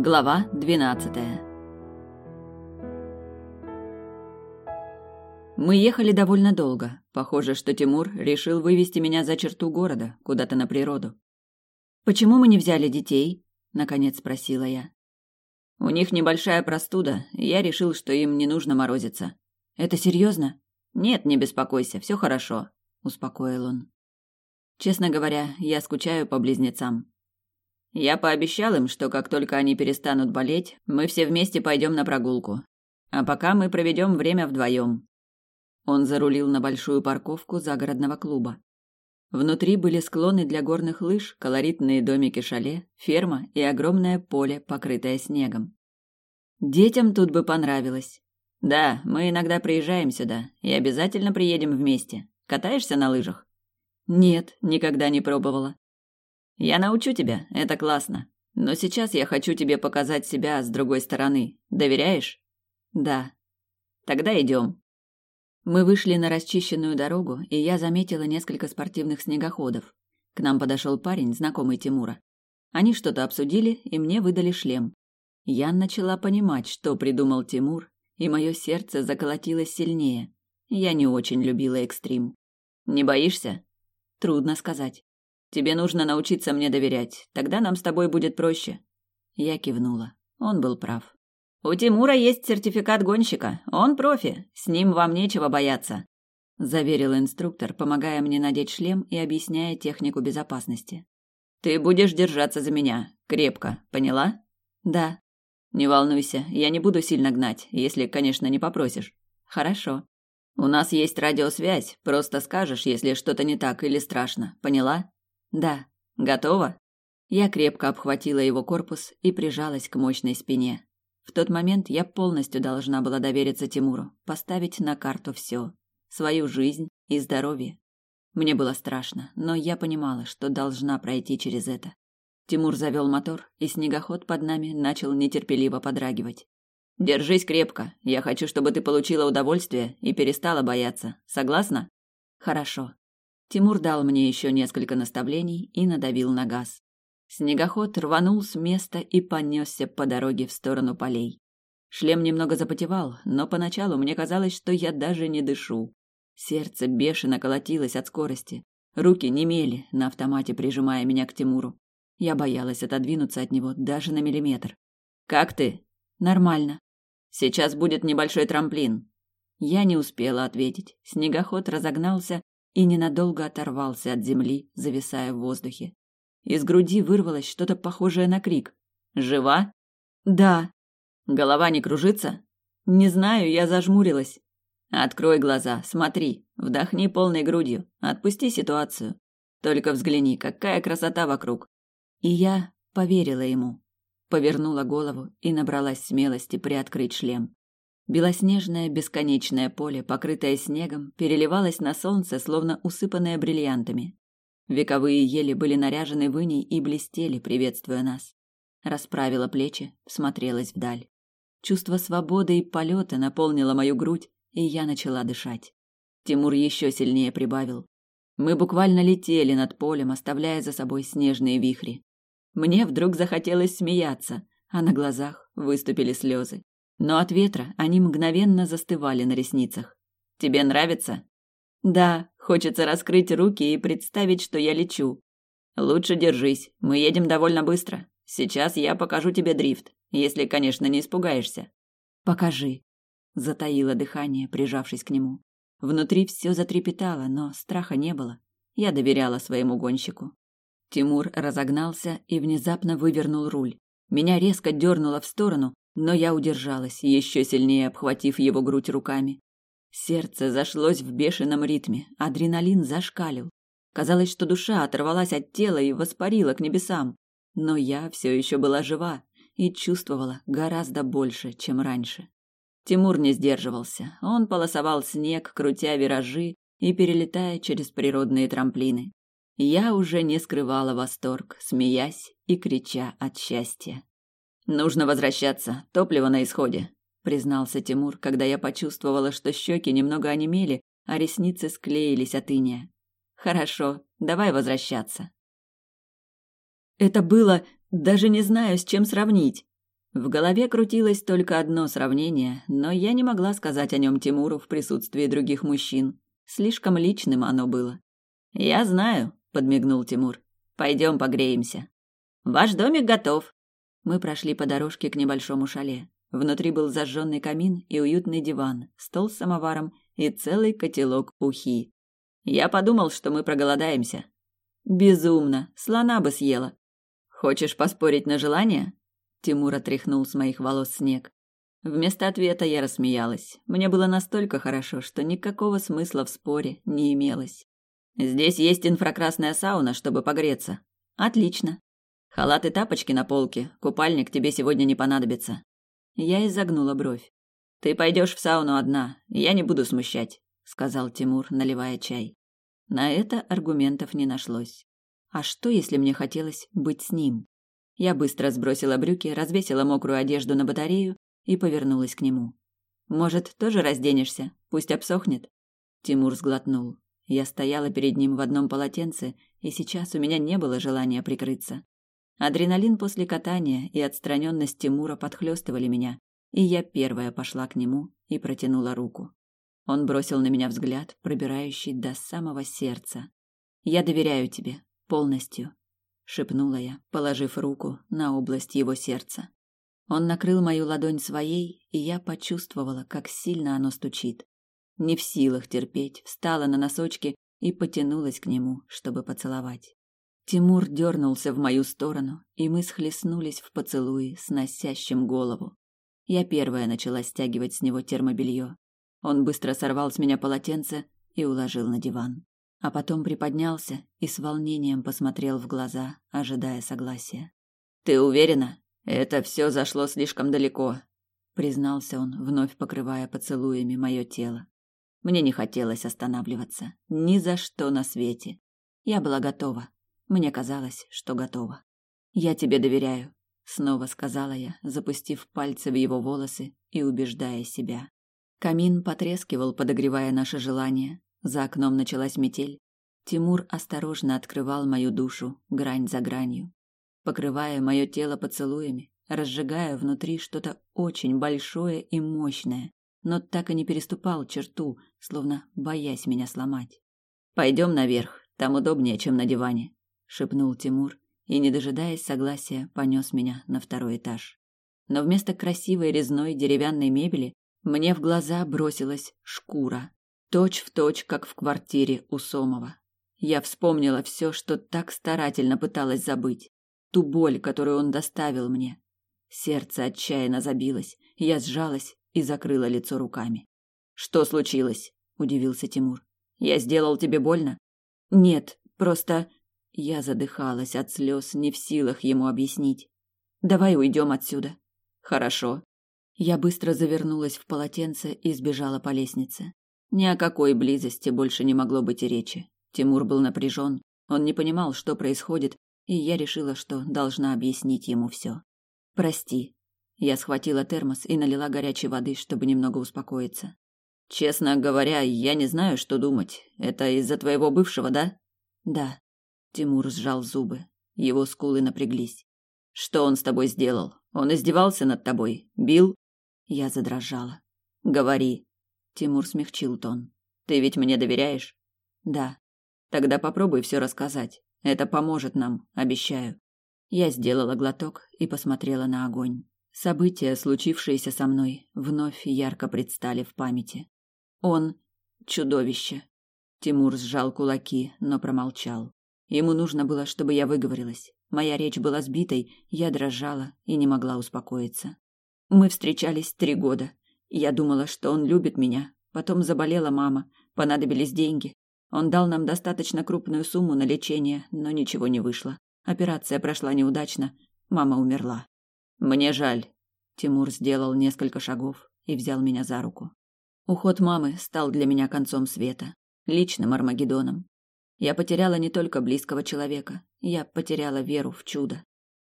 Глава двенадцатая Мы ехали довольно долго. Похоже, что Тимур решил вывести меня за черту города, куда-то на природу. «Почему мы не взяли детей?» – наконец спросила я. «У них небольшая простуда, и я решил, что им не нужно морозиться». «Это серьезно?» «Нет, не беспокойся, все хорошо», – успокоил он. Честно говоря, я скучаю по близнецам. Я пообещал им, что как только они перестанут болеть, мы все вместе пойдем на прогулку. А пока мы проведем время вдвоем. Он зарулил на большую парковку загородного клуба. Внутри были склоны для горных лыж, колоритные домики шале, ферма и огромное поле, покрытое снегом. Детям тут бы понравилось. Да, мы иногда приезжаем сюда и обязательно приедем вместе. Катаешься на лыжах? Нет, никогда не пробовала. Я научу тебя, это классно. Но сейчас я хочу тебе показать себя с другой стороны. Доверяешь? Да. Тогда идем. Мы вышли на расчищенную дорогу, и я заметила несколько спортивных снегоходов. К нам подошел парень, знакомый Тимура. Они что-то обсудили, и мне выдали шлем. Я начала понимать, что придумал Тимур, и мое сердце заколотилось сильнее. Я не очень любила экстрим. Не боишься? Трудно сказать. Тебе нужно научиться мне доверять, тогда нам с тобой будет проще. Я кивнула. Он был прав. У Тимура есть сертификат гонщика. Он профи. С ним вам нечего бояться, заверил инструктор, помогая мне надеть шлем и объясняя технику безопасности. Ты будешь держаться за меня, крепко, поняла? Да. Не волнуйся, я не буду сильно гнать, если, конечно, не попросишь. Хорошо. У нас есть радиосвязь, просто скажешь, если что-то не так или страшно. Поняла? Да. Готова? Я крепко обхватила его корпус и прижалась к мощной спине. В тот момент я полностью должна была довериться Тимуру, поставить на карту все: свою жизнь и здоровье. Мне было страшно, но я понимала, что должна пройти через это. Тимур завел мотор, и снегоход под нами начал нетерпеливо подрагивать. Держись крепко. Я хочу, чтобы ты получила удовольствие и перестала бояться. Согласна? Хорошо. Тимур дал мне еще несколько наставлений и надавил на газ. Снегоход рванул с места и понесся по дороге в сторону полей. Шлем немного запотевал, но поначалу мне казалось, что я даже не дышу. Сердце бешено колотилось от скорости. Руки немели, на автомате прижимая меня к Тимуру. Я боялась отодвинуться от него даже на миллиметр. «Как ты?» «Нормально. Сейчас будет небольшой трамплин. Я не успела ответить. Снегоход разогнался и ненадолго оторвался от земли, зависая в воздухе. Из груди вырвалось что-то похожее на крик. Жива? Да. Голова не кружится? Не знаю, я зажмурилась. Открой глаза, смотри, вдохни полной грудью, отпусти ситуацию. Только взгляни, какая красота вокруг. И я поверила ему повернула голову и набралась смелости приоткрыть шлем. Белоснежное бесконечное поле, покрытое снегом, переливалось на солнце, словно усыпанное бриллиантами. Вековые ели были наряжены в иней и блестели, приветствуя нас. Расправила плечи, смотрелась вдаль. Чувство свободы и полета наполнило мою грудь, и я начала дышать. Тимур еще сильнее прибавил. Мы буквально летели над полем, оставляя за собой снежные вихри. Мне вдруг захотелось смеяться, а на глазах выступили слезы. Но от ветра они мгновенно застывали на ресницах. Тебе нравится? Да, хочется раскрыть руки и представить, что я лечу. Лучше держись, мы едем довольно быстро. Сейчас я покажу тебе дрифт, если, конечно, не испугаешься. Покажи. Затаила дыхание, прижавшись к нему. Внутри все затрепетало, но страха не было. Я доверяла своему гонщику. Тимур разогнался и внезапно вывернул руль. Меня резко дернуло в сторону, но я удержалась, еще сильнее обхватив его грудь руками. Сердце зашлось в бешеном ритме, адреналин зашкалил. Казалось, что душа оторвалась от тела и воспарила к небесам. Но я все еще была жива и чувствовала гораздо больше, чем раньше. Тимур не сдерживался. Он полосовал снег, крутя виражи и перелетая через природные трамплины. Я уже не скрывала восторг, смеясь и крича от счастья. «Нужно возвращаться, топливо на исходе», — признался Тимур, когда я почувствовала, что щеки немного онемели, а ресницы склеились от иния. «Хорошо, давай возвращаться». Это было, даже не знаю, с чем сравнить. В голове крутилось только одно сравнение, но я не могла сказать о нем Тимуру в присутствии других мужчин. Слишком личным оно было. «Я знаю», — подмигнул Тимур. «Пойдем погреемся». «Ваш домик готов». Мы прошли по дорожке к небольшому шале. Внутри был зажженный камин и уютный диван, стол с самоваром и целый котелок ухи. Я подумал, что мы проголодаемся. Безумно, слона бы съела. Хочешь поспорить на желание? Тимур отряхнул с моих волос снег. Вместо ответа я рассмеялась. Мне было настолько хорошо, что никакого смысла в споре не имелось. Здесь есть инфракрасная сауна, чтобы погреться. Отлично. Халат и тапочки на полке. Купальник тебе сегодня не понадобится. Я изогнула бровь. Ты пойдешь в сауну одна, я не буду смущать, сказал Тимур, наливая чай. На это аргументов не нашлось. А что, если мне хотелось быть с ним? Я быстро сбросила брюки, развесила мокрую одежду на батарею и повернулась к нему. Может, тоже разденешься? Пусть обсохнет. Тимур сглотнул. Я стояла перед ним в одном полотенце, и сейчас у меня не было желания прикрыться. Адреналин после катания и отстраненность Тимура подхлестывали меня, и я первая пошла к нему и протянула руку. Он бросил на меня взгляд, пробирающий до самого сердца. «Я доверяю тебе. Полностью», — шепнула я, положив руку на область его сердца. Он накрыл мою ладонь своей, и я почувствовала, как сильно оно стучит. Не в силах терпеть, встала на носочки и потянулась к нему, чтобы поцеловать. Тимур дернулся в мою сторону, и мы схлестнулись в поцелуи, сносящим голову. Я первая начала стягивать с него термобелье. Он быстро сорвал с меня полотенце и уложил на диван. А потом приподнялся и с волнением посмотрел в глаза, ожидая согласия. «Ты уверена? Это все зашло слишком далеко», — признался он, вновь покрывая поцелуями мое тело. Мне не хотелось останавливаться. Ни за что на свете. Я была готова. Мне казалось, что готова. Я тебе доверяю, снова сказала я, запустив пальцы в его волосы и убеждая себя. Камин потрескивал, подогревая наше желание. За окном началась метель. Тимур осторожно открывал мою душу, грань за гранью, покрывая мое тело поцелуями, разжигая внутри что-то очень большое и мощное, но так и не переступал черту, словно боясь меня сломать. Пойдем наверх, там удобнее, чем на диване шепнул Тимур и, не дожидаясь согласия, понес меня на второй этаж. Но вместо красивой резной деревянной мебели мне в глаза бросилась шкура, точь в точь, как в квартире у Сомова. Я вспомнила все, что так старательно пыталась забыть, ту боль, которую он доставил мне. Сердце отчаянно забилось, я сжалась и закрыла лицо руками. Что случилось? удивился Тимур. Я сделал тебе больно? Нет, просто я задыхалась от слез, не в силах ему объяснить. Давай уйдем отсюда. Хорошо. Я быстро завернулась в полотенце и сбежала по лестнице. Ни о какой близости больше не могло быть и речи. Тимур был напряжен, он не понимал, что происходит, и я решила, что должна объяснить ему все. Прости. Я схватила термос и налила горячей воды, чтобы немного успокоиться. Честно говоря, я не знаю, что думать. Это из-за твоего бывшего, да? Да. Тимур сжал зубы. Его скулы напряглись. Что он с тобой сделал? Он издевался над тобой? Бил? Я задрожала. Говори. Тимур смягчил тон. Ты ведь мне доверяешь? Да. Тогда попробуй все рассказать. Это поможет нам, обещаю. Я сделала глоток и посмотрела на огонь. События, случившиеся со мной, вновь ярко предстали в памяти. Он чудовище. Тимур сжал кулаки, но промолчал. Ему нужно было, чтобы я выговорилась. Моя речь была сбитой, я дрожала и не могла успокоиться. Мы встречались три года. Я думала, что он любит меня. Потом заболела мама, понадобились деньги. Он дал нам достаточно крупную сумму на лечение, но ничего не вышло. Операция прошла неудачно, мама умерла. Мне жаль. Тимур сделал несколько шагов и взял меня за руку. Уход мамы стал для меня концом света, личным Армагеддоном. Я потеряла не только близкого человека, я потеряла веру в чудо.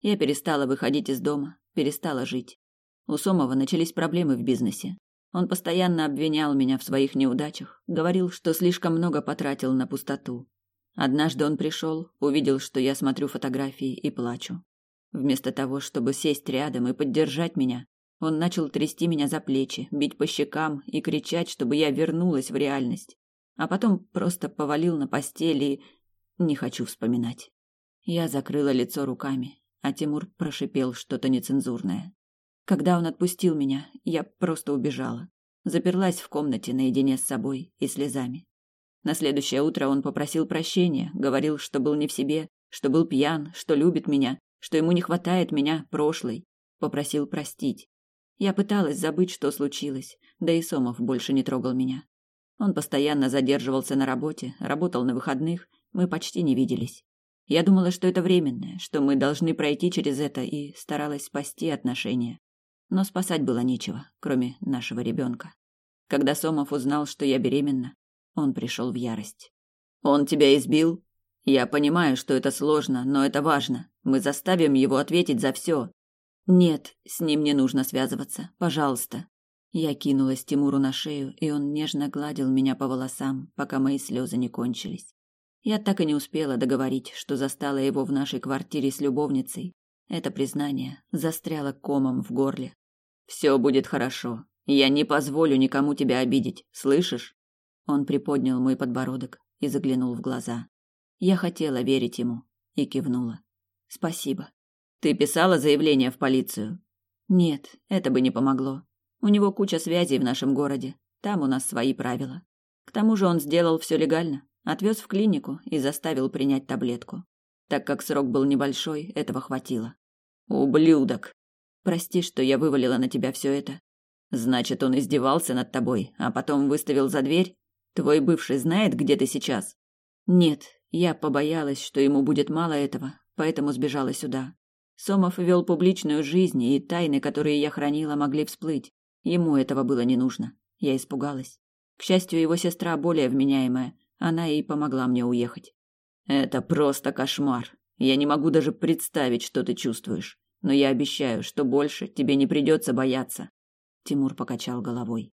Я перестала выходить из дома, перестала жить. У Сомова начались проблемы в бизнесе. Он постоянно обвинял меня в своих неудачах, говорил, что слишком много потратил на пустоту. Однажды он пришел, увидел, что я смотрю фотографии и плачу. Вместо того, чтобы сесть рядом и поддержать меня, он начал трясти меня за плечи, бить по щекам и кричать, чтобы я вернулась в реальность. А потом просто повалил на постель и... Не хочу вспоминать. Я закрыла лицо руками, а Тимур прошипел что-то нецензурное. Когда он отпустил меня, я просто убежала. Заперлась в комнате наедине с собой и слезами. На следующее утро он попросил прощения, говорил, что был не в себе, что был пьян, что любит меня, что ему не хватает меня, прошлой. Попросил простить. Я пыталась забыть, что случилось, да и Сомов больше не трогал меня. Он постоянно задерживался на работе, работал на выходных, мы почти не виделись. Я думала, что это временное, что мы должны пройти через это, и старалась спасти отношения. Но спасать было нечего, кроме нашего ребенка. Когда Сомов узнал, что я беременна, он пришел в ярость. «Он тебя избил? Я понимаю, что это сложно, но это важно. Мы заставим его ответить за все. Нет, с ним не нужно связываться. Пожалуйста. Я кинулась Тимуру на шею, и он нежно гладил меня по волосам, пока мои слезы не кончились. Я так и не успела договорить, что застала его в нашей квартире с любовницей. Это признание застряло комом в горле. Все будет хорошо. Я не позволю никому тебя обидеть. Слышишь? Он приподнял мой подбородок и заглянул в глаза. Я хотела верить ему и кивнула. Спасибо. Ты писала заявление в полицию? Нет, это бы не помогло. У него куча связей в нашем городе. Там у нас свои правила. К тому же он сделал все легально. Отвез в клинику и заставил принять таблетку. Так как срок был небольшой, этого хватило. Ублюдок. Прости, что я вывалила на тебя все это. Значит, он издевался над тобой, а потом выставил за дверь? Твой бывший знает, где ты сейчас? Нет, я побоялась, что ему будет мало этого, поэтому сбежала сюда. Сомов вел публичную жизнь, и тайны, которые я хранила, могли всплыть. Ему этого было не нужно. Я испугалась. К счастью, его сестра более вменяемая. Она и помогла мне уехать. Это просто кошмар. Я не могу даже представить, что ты чувствуешь. Но я обещаю, что больше тебе не придется бояться. Тимур покачал головой.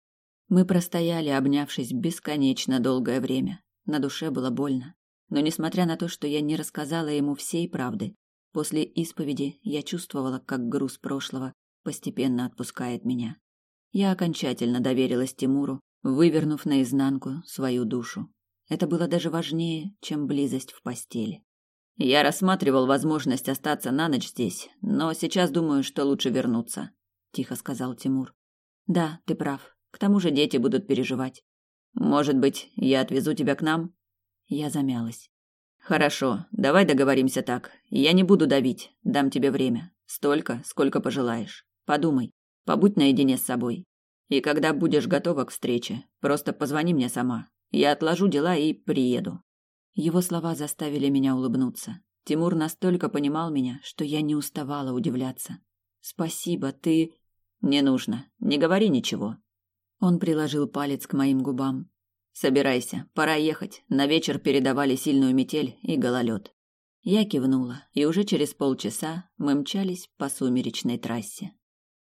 Мы простояли, обнявшись бесконечно долгое время. На душе было больно. Но несмотря на то, что я не рассказала ему всей правды, После исповеди я чувствовала, как груз прошлого постепенно отпускает меня. Я окончательно доверилась Тимуру, вывернув наизнанку свою душу. Это было даже важнее, чем близость в постели. Я рассматривал возможность остаться на ночь здесь, но сейчас думаю, что лучше вернуться, тихо сказал Тимур. Да, ты прав. К тому же дети будут переживать. Может быть, я отвезу тебя к нам? Я замялась. Хорошо, давай договоримся так. Я не буду давить, дам тебе время. Столько, сколько пожелаешь. Подумай, побудь наедине с собой. И когда будешь готова к встрече, просто позвони мне сама. Я отложу дела и приеду. Его слова заставили меня улыбнуться. Тимур настолько понимал меня, что я не уставала удивляться. Спасибо, ты Не нужно, не говори ничего. Он приложил палец к моим губам. Собирайся, пора ехать. На вечер передавали сильную метель и гололед. Я кивнула, и уже через полчаса мы мчались по сумеречной трассе.